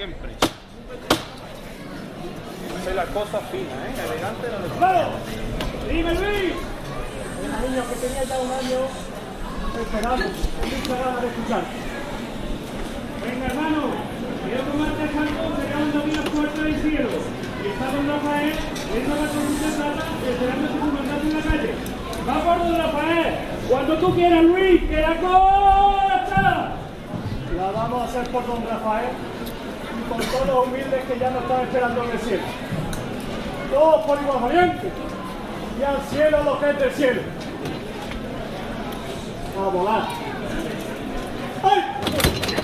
siempre. Hace la cosa fina, ¿eh? Elegante la de... ¡Claro! ¡Dime, Luis! Una niña que tenía ya un año esperando, mucha ganas de escuchar. Venga, hermano, quiero tomarte el santo, se caen aquí las puertas del cielo. Y está don Rafael, viendo la de plata, esperando su comandante en la calle. ¡Va por don Rafael! Cuando tú quieras, Luis, que la cosa. La vamos a hacer por don Rafael por todos los humildes que ya nos están esperando en el cielo. Todos por igual valiente. Y al cielo lo que es del cielo. A volar. ¡Ay!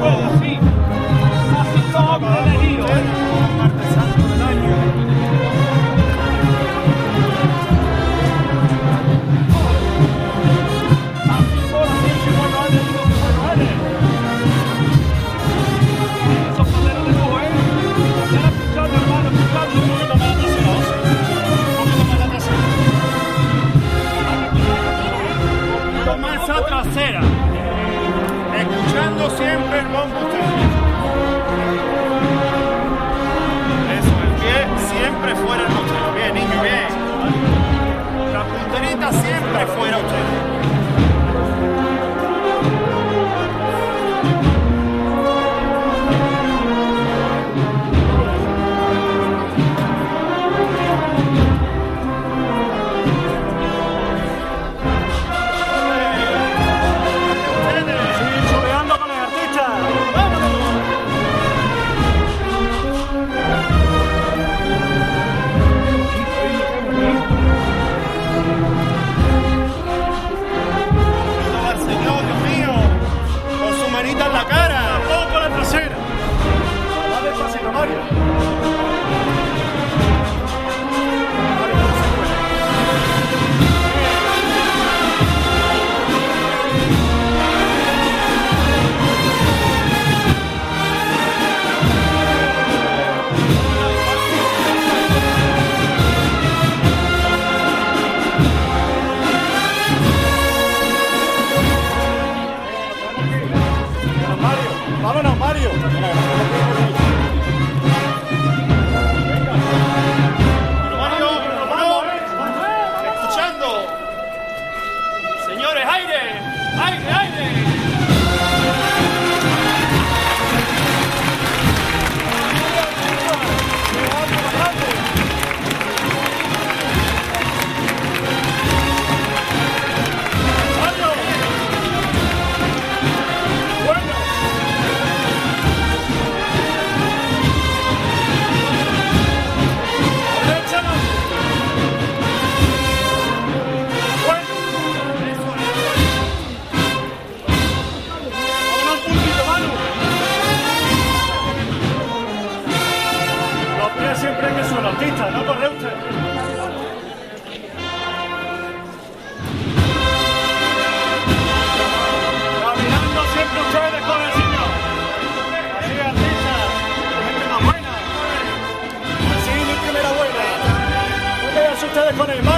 Así, así. Así punterita siempre fuera usted. Sí, Siempre hay que ser un artista, ¿no corre usted? Caminando siempre ustedes con el señor. Así artistas, gente más buena. Así de primera buena. Ustedes con el mar.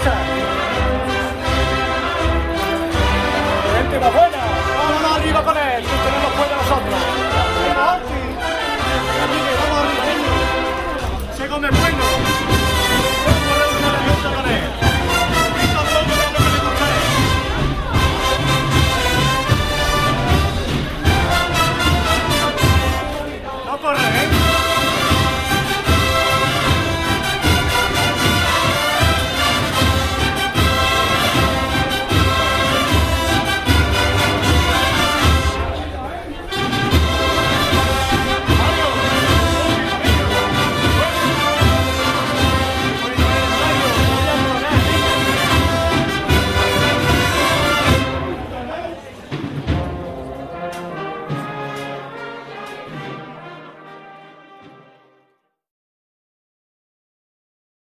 answer.